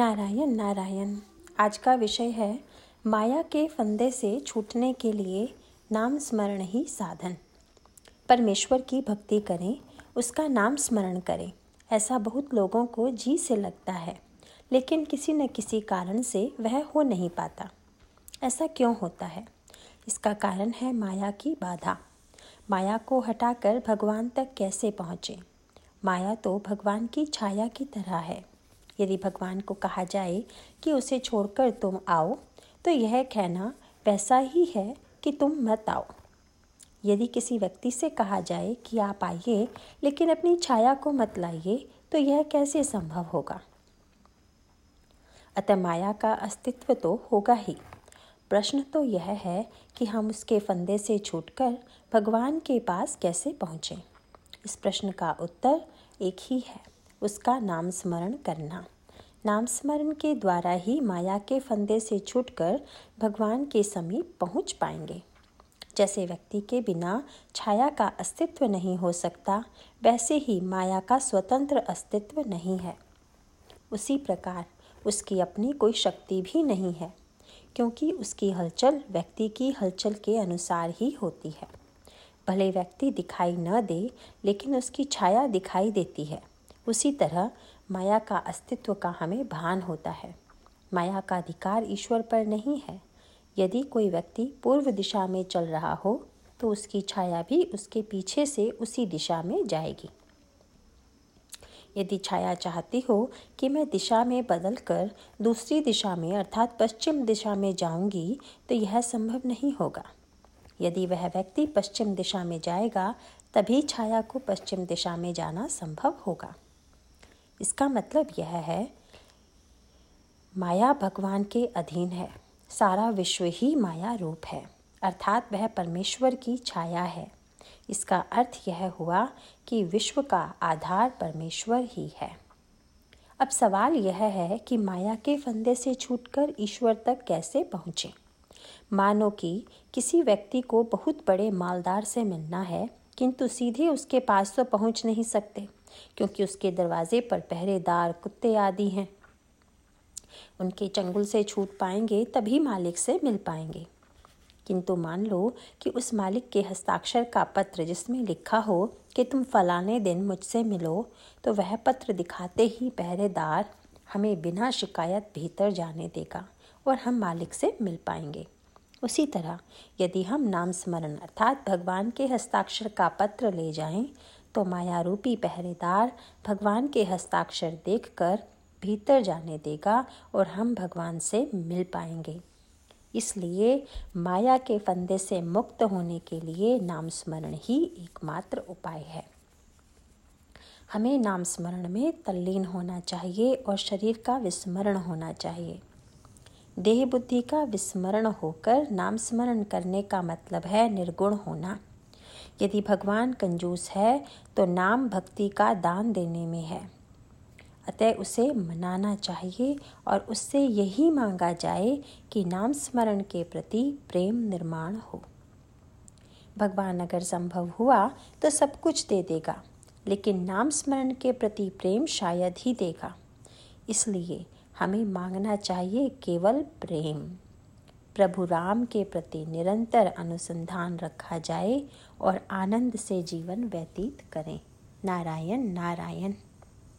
नारायण नारायण। आज का विषय है माया के फंदे से छूटने के लिए नाम स्मरण ही साधन। परमेश्वर की भक्ति करें, उसका नाम स्मरण करें। ऐसा बहुत लोगों को जी से लगता है, लेकिन किसी न किसी कारण से वह हो नहीं पाता। ऐसा क्यों होता है? इसका कारण है माया की बाधा। माया को हटाकर भगवान तक कैसे पहुँचें? माया तो भगवान की छाया की तरह है। यदि भगवान को कहा जाए कि उसे छोड़कर तुम आओ तो यह कहना वैसा ही है कि तुम मत आओ। यदि किसी व्यक्ति से कहा जाए कि आप आइए, लेकिन अपनी छाया को मत लाइए तो यह कैसे संभव होगा? अतः माया का अस्तित्व तो होगा ही। प्रश्न तो यह है कि हम उसके फंदे से छूटकर भगवान के पास कैसे पहुँचें? इस प्रश्न का उत्तर एक ही है। उसका नाम स्मरण करना। नाम स्मरण के द्वारा ही माया के फंदे से छूटकर भगवान के समीप पहुँच पाएँगे। जैसे व्यक्ति के बिना छाया का अस्तित्व नहीं हो सकता, वैसे ही माया का स्वतंत्र अस्तित्व नहीं है। उसी प्रकार उसकी अपनी कोई शक्ति भी नहीं है, क्योंकि उसकी हलचल व्यक्ति की हलचल के अनुसार ही होती है। भले व्यक्ति दिखाई न दे, लेकिन उसकी छाया दिखाई देती है। उसी तरह माया का अस्तित्व का हमें भान होता है। माया का अधिकार ईश्वर पर नहीं है। यदि कोई व्यक्ति पूर्व दिशा में चल रहा हो तो उसकी छाया भी उसके पीछे से उसी दिशा में जाएगी। यदि छाया चाहती हो कि मैं दिशा में बदल कर दूसरी दिशा में अर्थात पश्चिम दिशा में जाऊँगी तो यह संभव नहीं होगा। यदि वह व्यक्ति पश्चिम दिशा में जाएगा, तभी छाया को पश्चिम दिशा में जाना संभव होगा। इसका मतलब यह है, माया भगवान के अधीन है। सारा विश्व ही माया रूप है, अर्थात वह परमेश्वर की छाया है। इसका अर्थ यह हुआ कि विश्व का आधार परमेश्वर ही है। अब सवाल यह है कि माया के फंदे से छूटकर ईश्वर तक कैसे पहुँचें? मानो कि किसी व्यक्ति को बहुत बड़े मालदार से मिलना है, किंतु सीधे उसके पास तो पहुँच नहीं सकते। क्योंकि उसके दरवाजे पर पहरेदार, कुत्ते आदि हैं। उनके चंगुल से छूट पाएँगे, तभी मालिक से मिल पाएँगे। किंतु मान लो कि उस मालिक के हस्ताक्षर का पत्र जिसमें लिखा हो कि तुम फलाने दिन मुझसे मिलो तो वह पत्र दिखाते ही पहरेदार हमें बिना शिकायत भीतर जाने देगा और हम मालिक से मिल पाएँगे। उसी तरह यदि हम नाम स्मरण अर्थात भगवान के हस्ताक्षर का पत्र ले जाएँ तो माया रूपी पहरेदार भगवान के हस्ताक्षर देखकर भीतर जाने देगा और हम भगवान से मिल पाएँगे। इसलिए माया के फंदे से मुक्त होने के लिए नाम स्मरण ही एकमात्र उपाय है। हमें नाम स्मरण में तल्लीन होना चाहिए और शरीर का विस्मरण होना चाहिए। देह बुद्धि का विस्मरण होकर नाम स्मरण करने का मतलब है निर्गुण होना। यदि भगवान कंजूस है तो नाम भक्ति का दान देने में है। अतः उसे मनाना चाहिए और उससे यही मांगा जाए कि नाम स्मरण के प्रति प्रेम निर्माण हो। भगवान अगर संभव हुआ तो सब कुछ दे देगा, लेकिन नाम स्मरण के प्रति प्रेम शायद ही देगा। इसलिए हमें मांगना चाहिए केवल प्रेम। प्रभु राम के प्रति निरंतर अनुसंधान रखा जाए और आनंद से जीवन व्यतीत करें। नारायण नारायण।